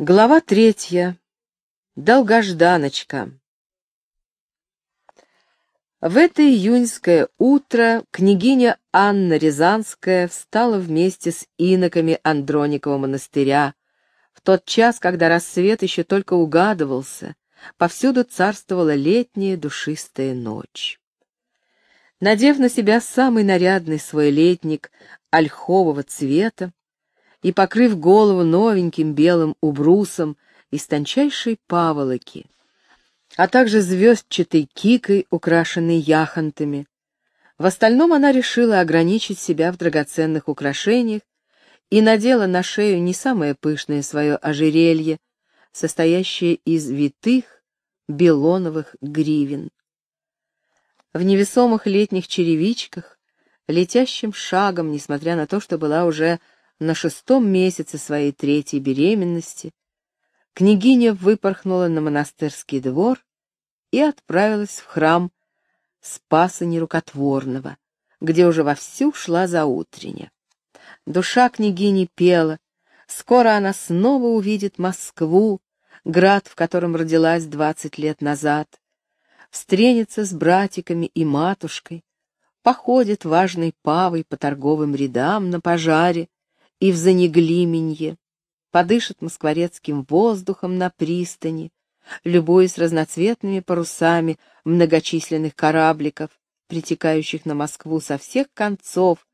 Глава третья. Долгожданочка. В это июньское утро княгиня Анна Рязанская встала вместе с иноками Андроникова монастыря, в тот час, когда рассвет еще только угадывался, повсюду царствовала летняя душистая ночь. Надев на себя самый нарядный свой летник ольхового цвета, и, покрыв голову новеньким белым убрусом из тончайшей паволоки, а также звездчатой кикой, украшенной яхонтами. В остальном она решила ограничить себя в драгоценных украшениях и надела на шею не самое пышное свое ожерелье, состоящее из витых белоновых гривен. В невесомых летних черевичках, летящим шагом, несмотря на то, что была уже на шестом месяце своей третьей беременности, княгиня выпорхнула на монастырский двор и отправилась в храм Спаса Нерукотворного, где уже вовсю шла заутренне. Душа княгини пела, скоро она снова увидит Москву, град, в котором родилась двадцать лет назад, встретится с братиками и матушкой, походит важной павой по торговым рядам на пожаре, и в Занеглименье, подышит москворецким воздухом на пристани, любуясь разноцветными парусами многочисленных корабликов, притекающих на Москву со всех концов,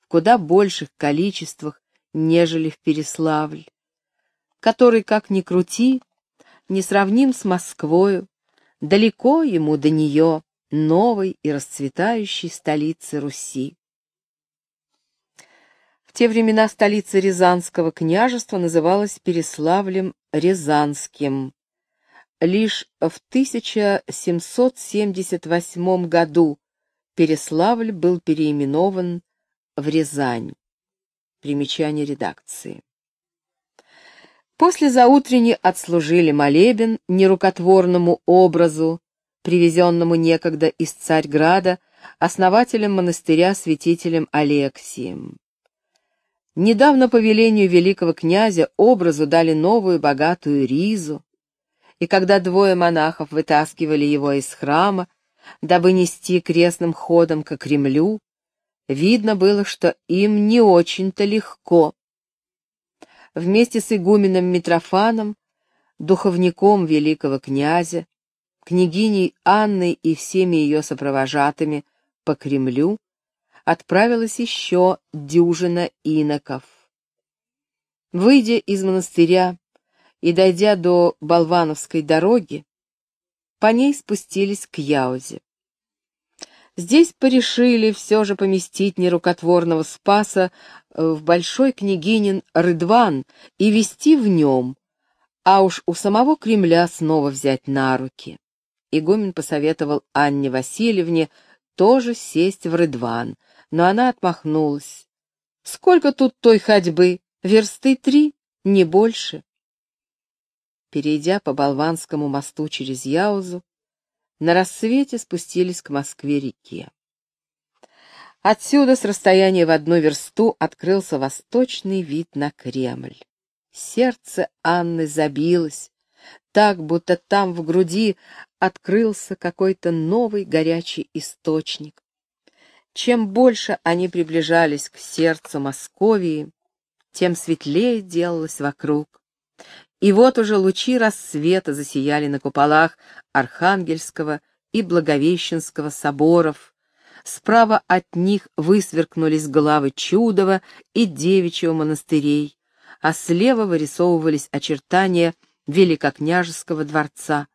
в куда больших количествах, нежели в Переславль, который, как ни крути, не сравним с Москвою, далеко ему до нее, новой и расцветающей столицы Руси. В те времена столица Рязанского княжества называлась Переславлем Рязанским. Лишь в 1778 году Переславль был переименован в Рязань. Примечание редакции. После заутренни отслужили молебен нерукотворному образу, привезенному некогда из Царьграда, основателем монастыря святителем Алексием. Недавно по велению великого князя образу дали новую богатую ризу, и когда двое монахов вытаскивали его из храма, дабы нести крестным ходом к Кремлю, видно было, что им не очень-то легко. Вместе с игуменом Митрофаном, духовником великого князя, княгиней Анной и всеми ее сопровожатыми по Кремлю, отправилась еще дюжина иноков. Выйдя из монастыря и дойдя до Болвановской дороги, по ней спустились к Яузе. Здесь порешили все же поместить нерукотворного Спаса э, в Большой княгинин Рыдван и вести в нем, а уж у самого Кремля снова взять на руки. Игумен посоветовал Анне Васильевне тоже сесть в Рыдван, но она отмахнулась. «Сколько тут той ходьбы? Версты три, не больше». Перейдя по Болванскому мосту через Яузу, на рассвете спустились к Москве-реке. Отсюда с расстояния в одну версту открылся восточный вид на Кремль. Сердце Анны забилось, так, будто там в груди открылся какой-то новый горячий источник. Чем больше они приближались к сердцу Московии, тем светлее делалось вокруг. И вот уже лучи рассвета засияли на куполах Архангельского и Благовещенского соборов. Справа от них высверкнулись главы Чудова и Девичьего монастырей, а слева вырисовывались очертания Великокняжеского дворца,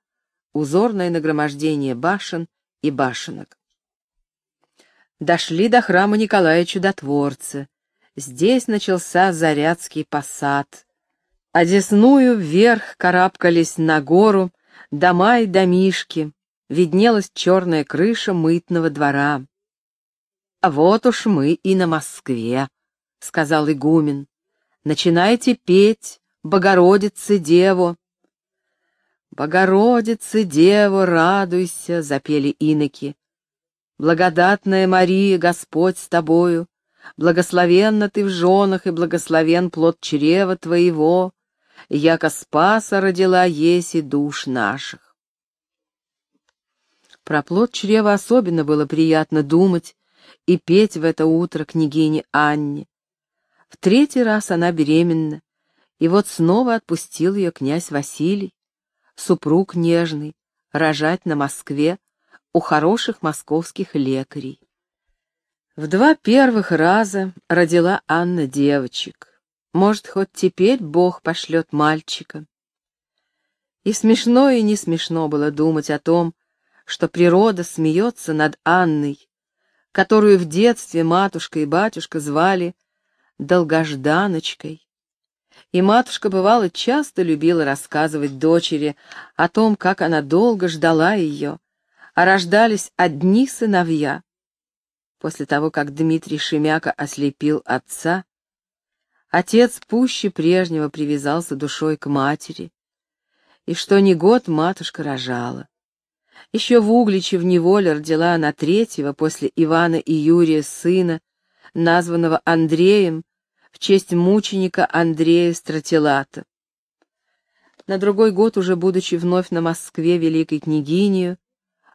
узорное нагромождение башен и башенок дошли до храма Николая Чудотворца. Здесь начался Зарядский посад. Одесную вверх карабкались на гору дома и домишки, виднелась черная крыша мытного двора. «А вот уж мы и на Москве», — сказал игумен. «Начинайте петь, Богородице Деву». «Богородице Деву, радуйся», — запели иноки. Благодатная Мария, Господь с тобою, благословенна ты в женах, и благословен плод чрева твоего, яко спаса родила еси душ наших. Про плод чрева особенно было приятно думать и петь в это утро княгине Анне. В третий раз она беременна, и вот снова отпустил ее князь Василий, супруг нежный, рожать на Москве у хороших московских лекарей. В два первых раза родила Анна девочек. Может, хоть теперь Бог пошлет мальчика. И смешно, и не смешно было думать о том, что природа смеется над Анной, которую в детстве матушка и батюшка звали Долгожданочкой. И матушка, бывало, часто любила рассказывать дочери о том, как она долго ждала ее, а рождались одни сыновья. После того, как Дмитрий Шемяка ослепил отца, отец пуще прежнего привязался душой к матери, и что ни год матушка рожала. Еще в Угличе в неволе родила она третьего после Ивана и Юрия сына, названного Андреем, в честь мученика Андрея Стратилата. На другой год, уже будучи вновь на Москве великой княгинью,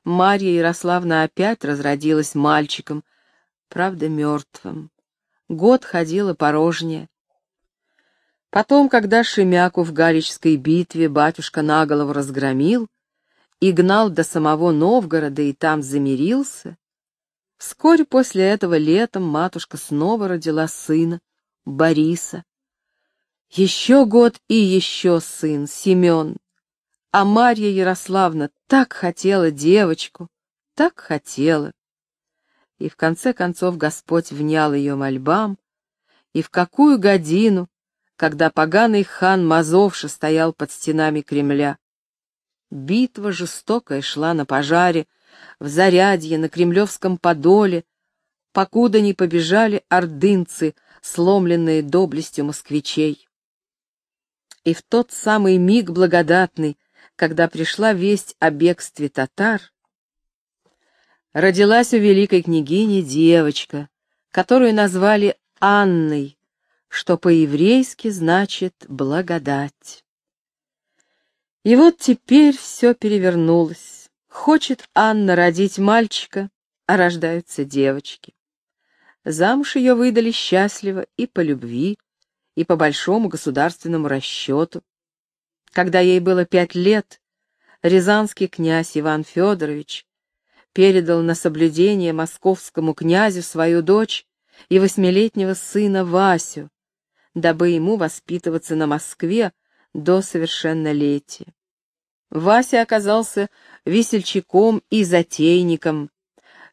Марья Ярославна опять разродилась мальчиком, правда, мертвым. Год ходила порожняя. Потом, когда Шемяку в Галичской битве батюшка наголову разгромил и гнал до самого Новгорода и там замирился, вскоре после этого летом матушка снова родила сына, Бориса. Еще год и еще сын, Семен. А Марья Ярославна так хотела девочку, так хотела. И в конце концов Господь внял ее мольбам, и в какую годину, когда поганый хан Мазовша стоял под стенами Кремля. Битва жестокая шла на пожаре, в Зарядье, на Кремлевском Подоле, покуда не побежали ордынцы, сломленные доблестью москвичей. И в тот самый миг благодатный, когда пришла весть о бегстве татар, родилась у великой княгини девочка, которую назвали Анной, что по-еврейски значит «благодать». И вот теперь все перевернулось. Хочет Анна родить мальчика, а рождаются девочки. Замуж ее выдали счастливо и по любви, и по большому государственному расчету. Когда ей было пять лет, рязанский князь Иван Федорович передал на соблюдение московскому князю свою дочь и восьмилетнего сына Васю, дабы ему воспитываться на Москве до совершеннолетия. Вася оказался весельчаком и затейником,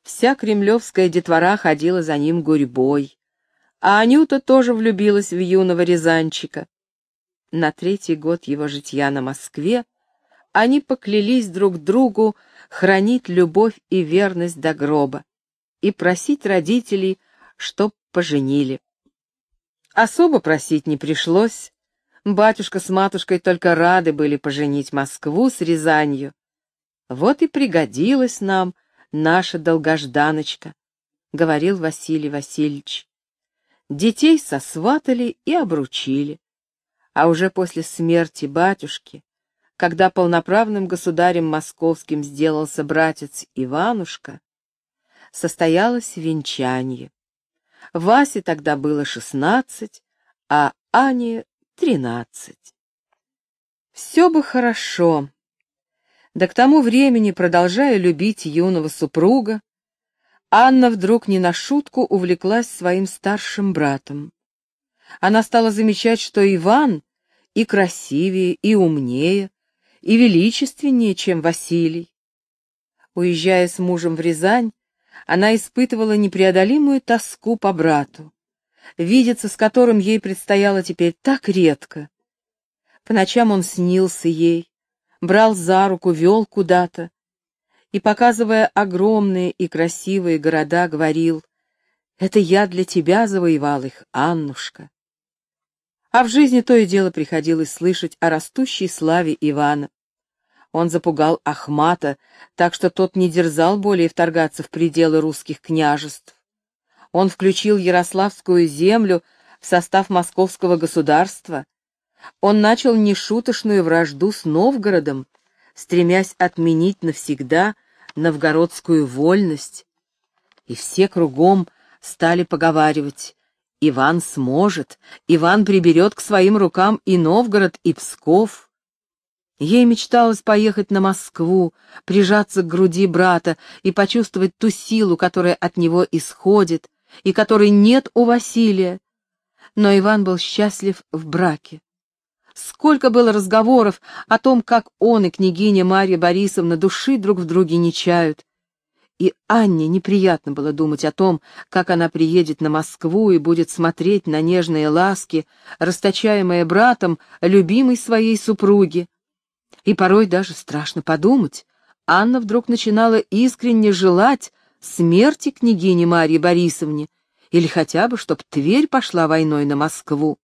Вся кремлевская детвора ходила за ним гурьбой. А Анюта тоже влюбилась в юного рязанчика. На третий год его житья на Москве они поклялись друг другу хранить любовь и верность до гроба и просить родителей, чтоб поженили. Особо просить не пришлось. Батюшка с матушкой только рады были поженить Москву с Рязанью. Вот и пригодилось нам — наша долгожданочка, — говорил Василий Васильевич. Детей сосватали и обручили. А уже после смерти батюшки, когда полноправным государем московским сделался братец Иванушка, состоялось венчание. Васе тогда было шестнадцать, а Ане — тринадцать. Все бы хорошо, да к тому времени, продолжая любить юного супруга, Анна вдруг не на шутку увлеклась своим старшим братом. Она стала замечать, что Иван и красивее, и умнее, и величественнее, чем Василий. Уезжая с мужем в Рязань, она испытывала непреодолимую тоску по брату, видеться с которым ей предстояло теперь так редко. По ночам он снился ей, брал за руку, вел куда-то и, показывая огромные и красивые города, говорил, «Это я для тебя завоевал их, Аннушка». А в жизни то и дело приходилось слышать о растущей славе Ивана. Он запугал Ахмата, так что тот не дерзал более вторгаться в пределы русских княжеств. Он включил Ярославскую землю в состав московского государства, он начал нешуточную вражду с Новгородом, стремясь отменить навсегда новгородскую вольность. И все кругом стали поговаривать, Иван сможет, Иван приберет к своим рукам и Новгород, и Псков. Ей мечталось поехать на Москву, прижаться к груди брата и почувствовать ту силу, которая от него исходит, и которой нет у Василия. Но Иван был счастлив в браке. Сколько было разговоров о том, как он и княгиня Марья Борисовна души друг в друге не чают, и Анне неприятно было думать о том, как она приедет на Москву и будет смотреть на нежные ласки, расточаемые братом любимой своей супруги. И порой даже страшно подумать, Анна вдруг начинала искренне желать смерти княгини Марьи Борисовне, или хотя бы, чтоб Тверь пошла войной на Москву.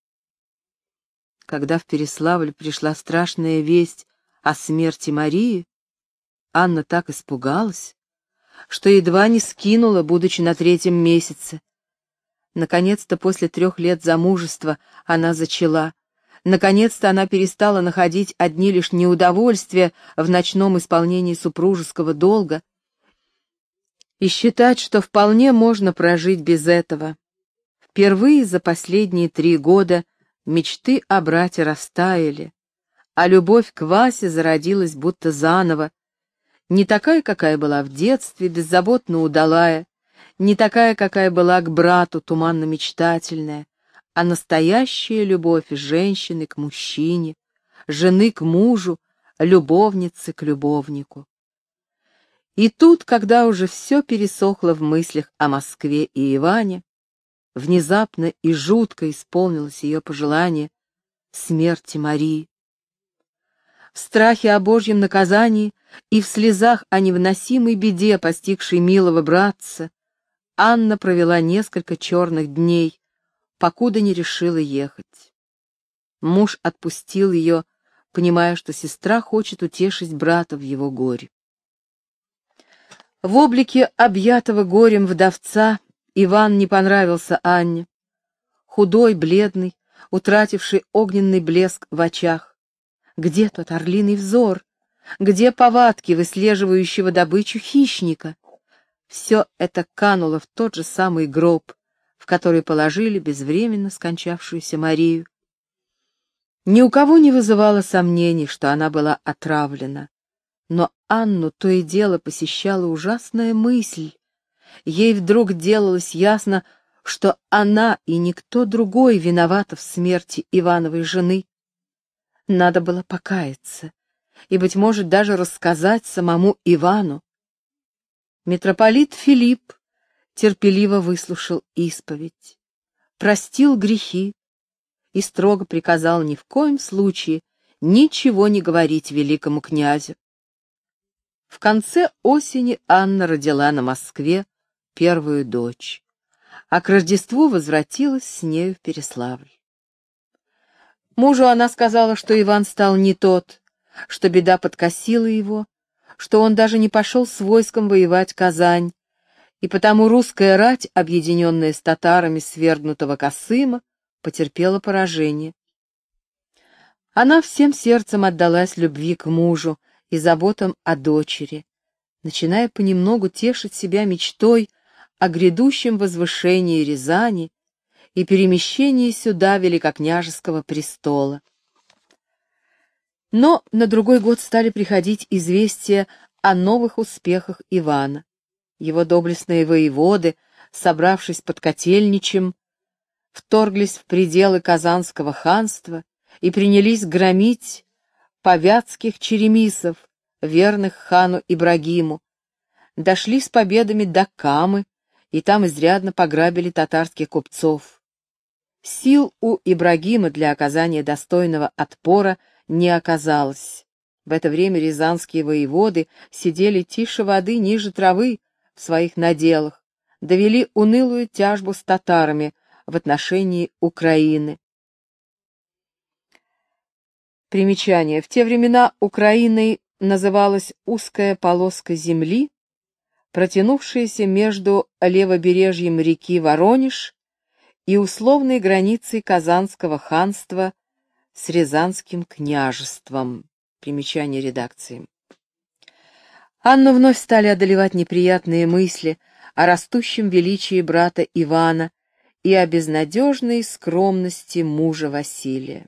Когда в Переславль пришла страшная весть о смерти Марии, Анна так испугалась, что едва не скинула, будучи на третьем месяце. Наконец-то после трех лет замужества она зачала. Наконец-то она перестала находить одни лишь неудовольствия в ночном исполнении супружеского долга и считать, что вполне можно прожить без этого. Впервые за последние три года мечты о брате растаяли, а любовь к Васе зародилась будто заново, не такая, какая была в детстве, беззаботно удалая, не такая, какая была к брату, туманно-мечтательная, а настоящая любовь женщины к мужчине, жены к мужу, любовницы к любовнику. И тут, когда уже все пересохло в мыслях о Москве и Иване, внезапно и жутко исполнилось ее пожелание смерти Марии в страхе о Божьем наказании и в слезах о невыносимой беде, постигшей милого братца, Анна провела несколько черных дней, покуда не решила ехать. Муж отпустил ее, понимая, что сестра хочет утешить брата в его горе. В облике объятого горем вдовца Иван не понравился Анне. Худой, бледный, утративший огненный блеск в очах, где тот орлиный взор? Где повадки выслеживающего добычу хищника? Все это кануло в тот же самый гроб, в который положили безвременно скончавшуюся Марию. Ни у кого не вызывало сомнений, что она была отравлена. Но Анну то и дело посещала ужасная мысль. Ей вдруг делалось ясно, что она и никто другой виновата в смерти Ивановой жены. Надо было покаяться и, быть может, даже рассказать самому Ивану. Митрополит Филипп терпеливо выслушал исповедь, простил грехи и строго приказал ни в коем случае ничего не говорить великому князю. В конце осени Анна родила на Москве первую дочь, а к Рождеству возвратилась с нею в Переславль. Мужу она сказала, что Иван стал не тот, что беда подкосила его, что он даже не пошел с войском воевать Казань, и потому русская рать, объединенная с татарами свергнутого Косыма, потерпела поражение. Она всем сердцем отдалась любви к мужу и заботам о дочери, начиная понемногу тешить себя мечтой о грядущем возвышении Рязани и перемещении сюда великокняжеского престола. Но на другой год стали приходить известия о новых успехах Ивана. Его доблестные воеводы, собравшись под Котельничем, вторглись в пределы Казанского ханства и принялись громить повятских черемисов, верных хану Ибрагиму, дошли с победами до Камы и там изрядно пограбили татарских купцов. Сил у Ибрагима для оказания достойного отпора не оказалось. В это время рязанские воеводы сидели тише воды ниже травы в своих наделах, довели унылую тяжбу с татарами в отношении Украины. Примечание. В те времена Украиной называлась узкая полоска земли, протянувшаяся между левобережьем реки Воронеж и условной границей Казанского ханства с Рязанским княжеством. Примечание редакции. Анну вновь стали одолевать неприятные мысли о растущем величии брата Ивана и о безнадежной скромности мужа Василия.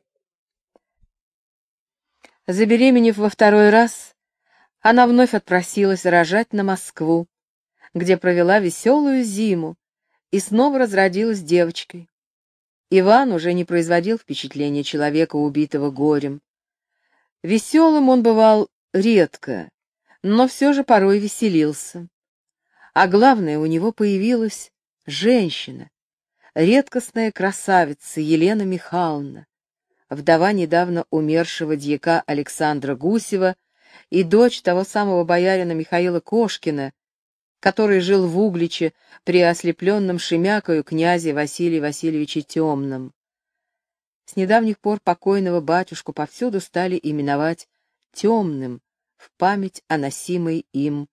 Забеременев во второй раз, она вновь отпросилась рожать на Москву, где провела веселую зиму и снова разродилась девочкой. Иван уже не производил впечатления человека, убитого горем. Веселым он бывал редко, но все же порой веселился. А главное, у него появилась женщина, редкостная красавица Елена Михайловна, вдова недавно умершего дьяка Александра Гусева и дочь того самого боярина Михаила Кошкина, который жил в Угличе при ослепленном Шемякою князе Василии Васильевиче Темном. С недавних пор покойного батюшку повсюду стали именовать Темным в память о носимой им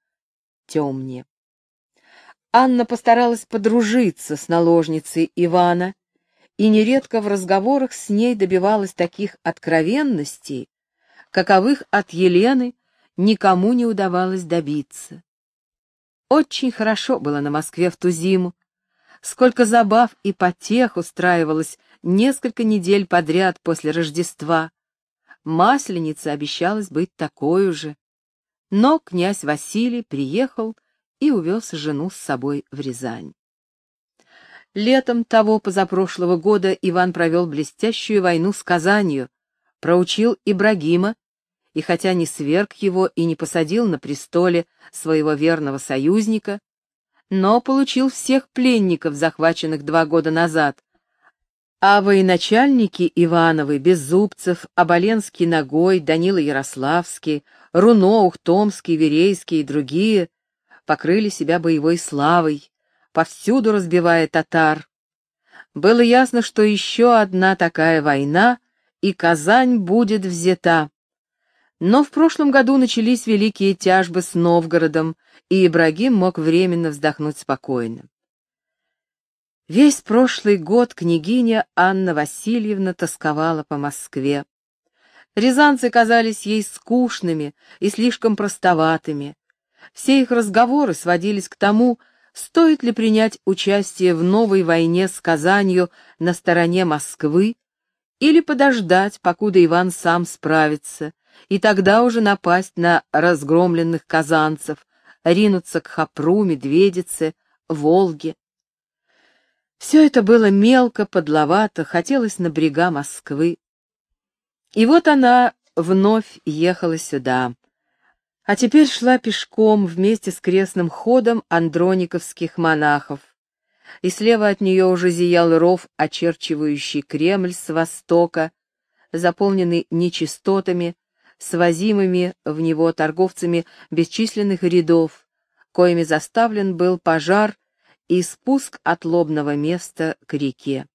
Темне. Анна постаралась подружиться с наложницей Ивана и нередко в разговорах с ней добивалась таких откровенностей, каковых от Елены никому не удавалось добиться. Очень хорошо было на Москве в ту зиму. Сколько забав и потех устраивалось несколько недель подряд после Рождества. Масленица обещалась быть такой же. Но князь Василий приехал и увез жену с собой в Рязань. Летом того позапрошлого года Иван провел блестящую войну с Казанью, проучил Ибрагима и хотя не сверг его и не посадил на престоле своего верного союзника, но получил всех пленников, захваченных два года назад, а военачальники Ивановы, Беззубцев, Оболенский Ногой, Данила Ярославский, Руно, Ухтомский, Верейский и другие покрыли себя боевой славой, повсюду разбивая татар. Было ясно, что еще одна такая война, и Казань будет взята. Но в прошлом году начались великие тяжбы с Новгородом, и Ибрагим мог временно вздохнуть спокойно. Весь прошлый год княгиня Анна Васильевна тосковала по Москве. Рязанцы казались ей скучными и слишком простоватыми. Все их разговоры сводились к тому, стоит ли принять участие в новой войне с Казанью на стороне Москвы или подождать, покуда Иван сам справится, и тогда уже напасть на разгромленных казанцев, ринуться к Хапру, Медведице, Волге. Все это было мелко, подловато, хотелось на брега Москвы. И вот она вновь ехала сюда, а теперь шла пешком вместе с крестным ходом андрониковских монахов. И слева от нее уже зиял ров, очерчивающий Кремль с востока, заполненный нечистотами, свозимыми в него торговцами бесчисленных рядов, коими заставлен был пожар и спуск от лобного места к реке.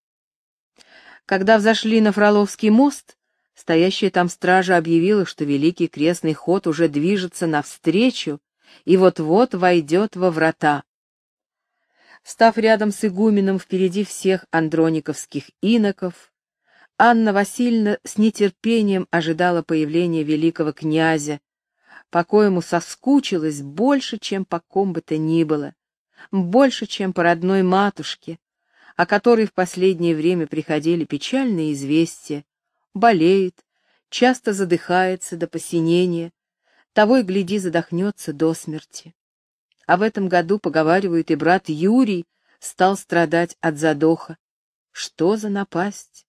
Когда взошли на Фроловский мост, стоящая там стража объявила, что Великий Крестный ход уже движется навстречу и вот-вот войдет во врата. Став рядом с игуменом впереди всех андрониковских иноков, Анна Васильевна с нетерпением ожидала появления великого князя, по коему соскучилась больше, чем по ком бы то ни было, больше, чем по родной матушке, о которой в последнее время приходили печальные известия, болеет, часто задыхается до посинения, того и гляди задохнется до смерти. А в этом году, поговаривают, и брат Юрий стал страдать от задоха. Что за напасть?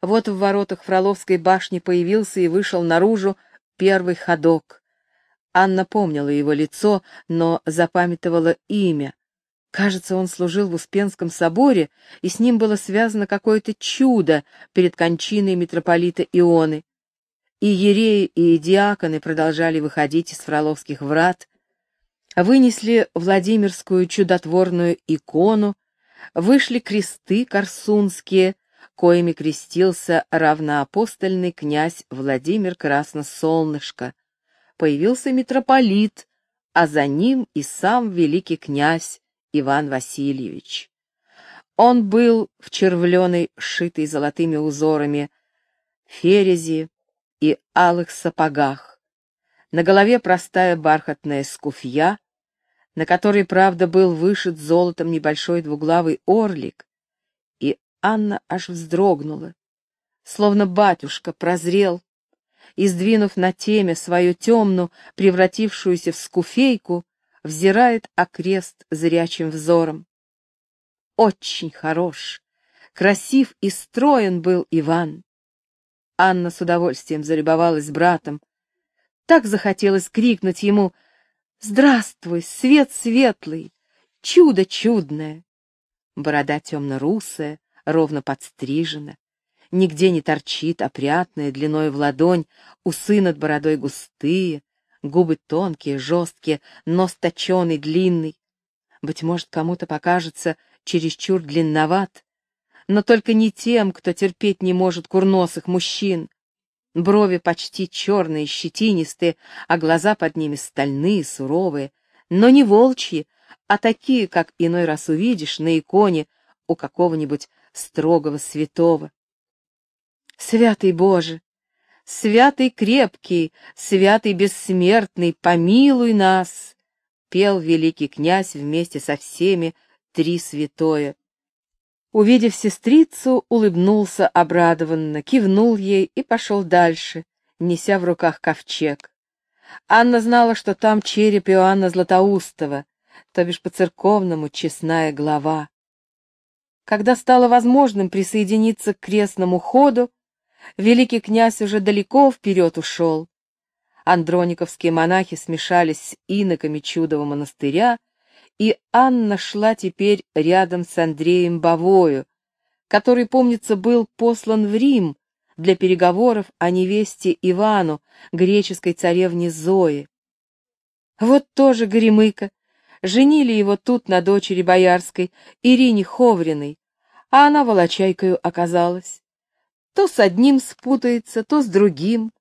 Вот в воротах Фроловской башни появился и вышел наружу первый ходок. Анна помнила его лицо, но запамятовала имя. Кажется, он служил в Успенском соборе, и с ним было связано какое-то чудо перед кончиной митрополита Ионы. И ереи, и диаконы продолжали выходить из Фроловских врат, вынесли Владимирскую чудотворную икону, вышли кресты корсунские, коими крестился равноапостольный князь Владимир Красносолнышко. Появился митрополит, а за ним и сам великий князь Иван Васильевич. Он был в червленой, шитой золотыми узорами, ферези и алых сапогах. На голове простая бархатная скуфья, на которой, правда, был вышит золотом небольшой двуглавый орлик, и Анна аж вздрогнула, словно батюшка прозрел и, сдвинув на теме свою темную, превратившуюся в скуфейку, взирает окрест зрячим взором. Очень хорош, красив и строен был Иван. Анна с удовольствием залюбовалась братом. Так захотелось крикнуть ему «Здравствуй, свет светлый, чудо чудное!» Борода темно-русая, ровно подстрижена, нигде не торчит, опрятная, длиной в ладонь, усы над бородой густые, губы тонкие, жесткие, нос точеный, длинный. Быть может, кому-то покажется чересчур длинноват, но только не тем, кто терпеть не может курносых мужчин. Брови почти черные, щетинистые, а глаза под ними стальные, суровые, но не волчьи, а такие, как иной раз увидишь на иконе у какого-нибудь строгого святого. Святый Боже, святый крепкий, святый бессмертный, помилуй нас, пел великий князь вместе со всеми три святое. Увидев сестрицу, улыбнулся обрадованно, кивнул ей и пошел дальше, неся в руках ковчег. Анна знала, что там череп Иоанна Златоустова, то бишь по-церковному честная глава. Когда стало возможным присоединиться к крестному ходу, великий князь уже далеко вперед ушел. Андрониковские монахи смешались с иноками чудового монастыря, и Анна шла теперь рядом с Андреем Бавою, который, помнится, был послан в Рим для переговоров о невесте Ивану, греческой царевне Зои. Вот тоже Горемыка. Женили его тут на дочери боярской, Ирине Ховриной, а она волочайкою оказалась. То с одним спутается, то с другим.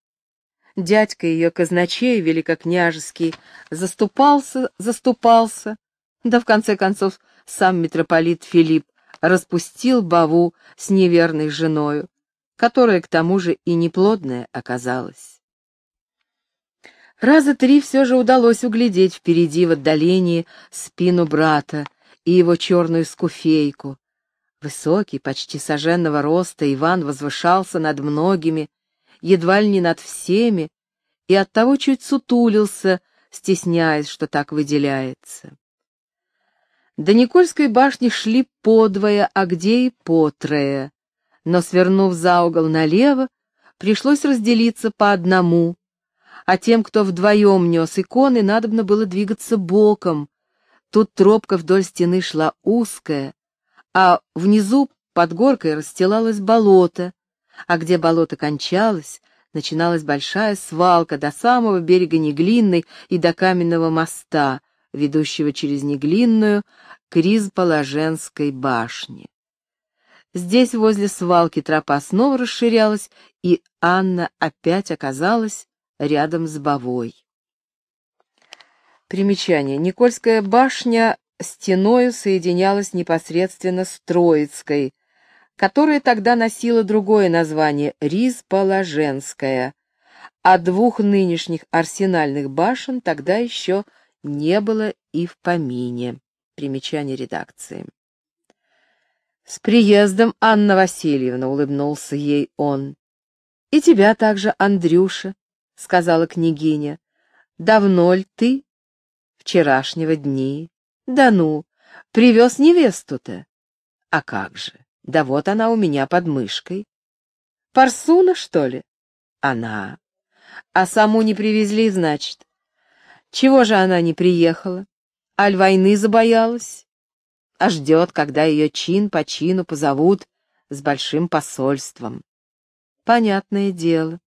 Дядька ее казначей великокняжеский заступался, заступался, да в конце концов сам митрополит Филипп распустил Баву с неверной женою, которая к тому же и неплодная оказалась. Раза три все же удалось углядеть впереди в отдалении спину брата и его черную скуфейку, Высокий, почти соженного роста, Иван возвышался над многими, едва ли не над всеми, и оттого чуть сутулился, стесняясь, что так выделяется. До Никольской башни шли подвое, а где и потрое, но, свернув за угол налево, пришлось разделиться по одному, а тем, кто вдвоем нес иконы, надобно было двигаться боком. Тут тропка вдоль стены шла узкая, а внизу под горкой расстилалось болото, а где болото кончалось, начиналась большая свалка до самого берега Неглинной и до каменного моста, ведущего через Неглинную к Ризположенской башне. Здесь возле свалки тропа снова расширялась, и Анна опять оказалась рядом с Бовой. Примечание. Никольская башня стеною соединялась непосредственно с Троицкой, которая тогда носила другое название — Риз-Положенская, а двух нынешних арсенальных башен тогда еще не было и в помине. Примечание редакции. «С приездом, Анна Васильевна!» — улыбнулся ей он. «И тебя также, Андрюша!» — сказала княгиня. «Давно ли ты?» «Вчерашнего дни. Да ну, привез невесту-то. А как же, да вот она у меня под мышкой. Парсуна, что ли? Она. А саму не привезли, значит. Чего же она не приехала? Аль войны забоялась? А ждет, когда ее чин по чину позовут с большим посольством. Понятное дело.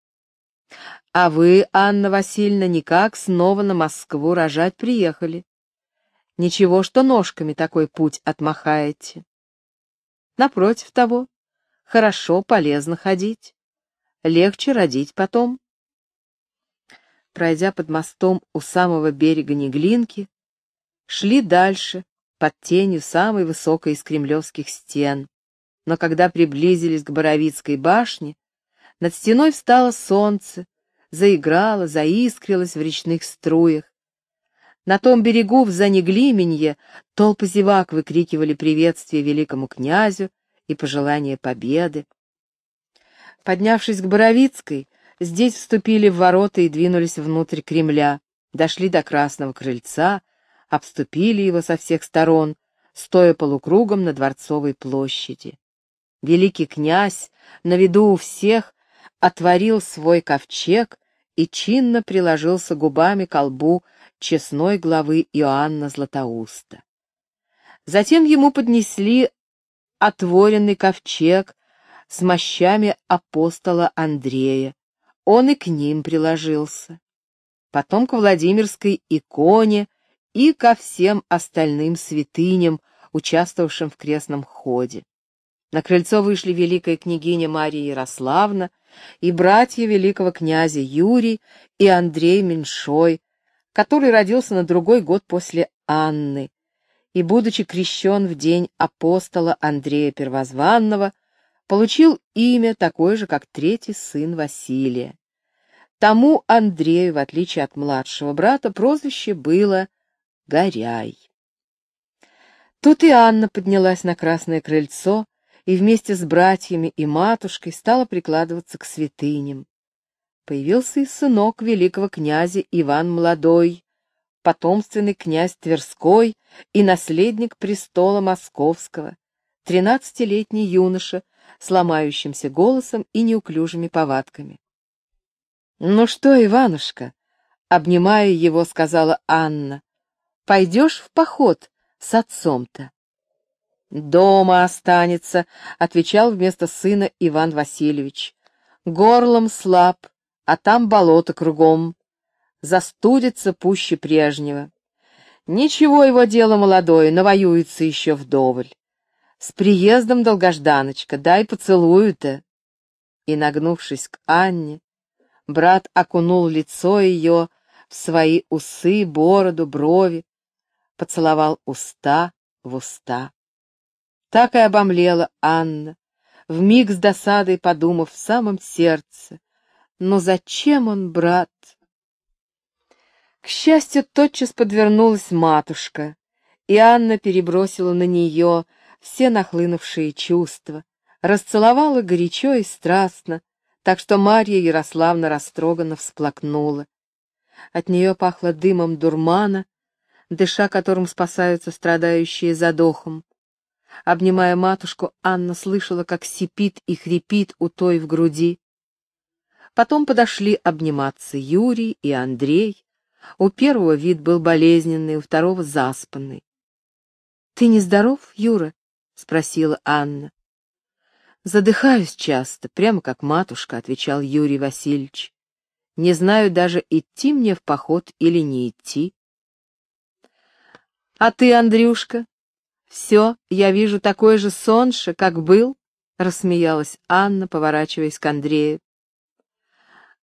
А вы, Анна Васильевна, никак снова на Москву рожать приехали. Ничего, что ножками такой путь отмахаете. Напротив того, хорошо, полезно ходить. Легче родить потом. Пройдя под мостом у самого берега Неглинки, шли дальше, под тенью самой высокой из кремлевских стен. Но когда приблизились к Боровицкой башне, Над стеной встало солнце, заиграло, заискрилось в речных струях. На том берегу, в Занеглименье, толпы зевак выкрикивали приветствие великому князю и пожелание победы. Поднявшись к Боровицкой, здесь вступили в ворота и двинулись внутрь Кремля, дошли до Красного крыльца, обступили его со всех сторон, стоя полукругом на Дворцовой площади. Великий князь на виду у всех отворил свой ковчег и чинно приложился губами к колбу честной главы Иоанна Златоуста. Затем ему поднесли отворенный ковчег с мощами апостола Андрея. Он и к ним приложился. Потом к Владимирской иконе и ко всем остальным святыням, участвовавшим в крестном ходе. На крыльцо вышли великая княгиня Мария Ярославна и братья великого князя Юрий и Андрей Меньшой, который родился на другой год после Анны, и, будучи крещен в день апостола Андрея Первозванного, получил имя такое же, как третий сын Василия. Тому Андрею, в отличие от младшего брата, прозвище было Горяй. Тут и Анна поднялась на красное крыльцо и вместе с братьями и матушкой стала прикладываться к святыням. Появился и сынок великого князя Иван Молодой, потомственный князь Тверской и наследник престола Московского, тринадцатилетний юноша с ломающимся голосом и неуклюжими повадками. «Ну что, Иванушка?» — обнимая его, сказала Анна. «Пойдешь в поход с отцом-то?» «Дома останется», — отвечал вместо сына Иван Васильевич. «Горлом слаб, а там болото кругом застудится пуще прежнего. Ничего его дело молодое, навоюется еще вдоволь. С приездом, долгожданочка, дай поцелую-то. И, нагнувшись к Анне, брат окунул лицо ее в свои усы, бороду, брови, поцеловал уста в уста. Так и обомлела Анна, вмиг с досадой подумав в самом сердце. Но зачем он, брат? К счастью, тотчас подвернулась матушка, и Анна перебросила на нее все нахлынувшие чувства, расцеловала горячо и страстно, так что Марья Ярославна растроганно всплакнула. От нее пахло дымом дурмана, дыша которым спасаются страдающие задохом. Обнимая матушку, Анна слышала, как сипит и хрипит у той в груди. Потом подошли обниматься Юрий и Андрей, у первого вид был болезненный, у второго — заспанный. — Ты не здоров, Юра? — спросила Анна. — Задыхаюсь часто, прямо как матушка, — отвечал Юрий Васильевич. — Не знаю даже, идти мне в поход или не идти. — А ты, Андрюшка? Все, я вижу такой же сонше, как был, — рассмеялась Анна, поворачиваясь к Андрею.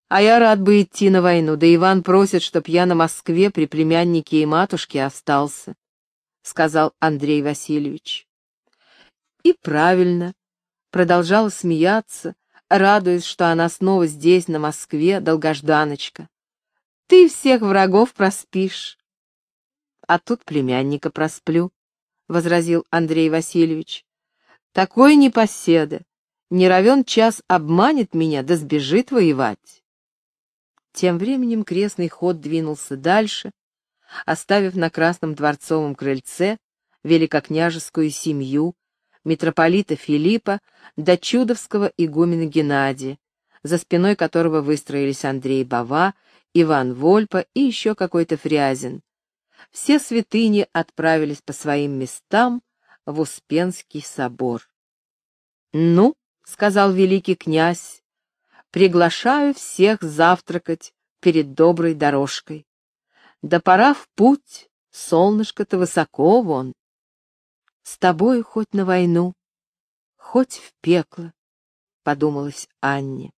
А я рад бы идти на войну, да Иван просит, чтоб я на Москве при племяннике и матушке остался, — сказал Андрей Васильевич. И правильно, продолжала смеяться, радуясь, что она снова здесь, на Москве, долгожданочка. Ты всех врагов проспишь. А тут племянника просплю, — возразил Андрей Васильевич. Такой непоседа, не равен час обманет меня, да сбежит воевать. Тем временем крестный ход двинулся дальше, оставив на Красном дворцовом крыльце великокняжескую семью, митрополита Филиппа до чудовского игумена Геннадия, за спиной которого выстроились Андрей Бава, Иван Вольпа и еще какой-то Фрязин. Все святыни отправились по своим местам в Успенский собор. «Ну», — сказал великий князь, приглашаю всех завтракать перед доброй дорожкой. Да пора в путь, солнышко-то высоко вон. С тобой хоть на войну, хоть в пекло, — подумалось Анне.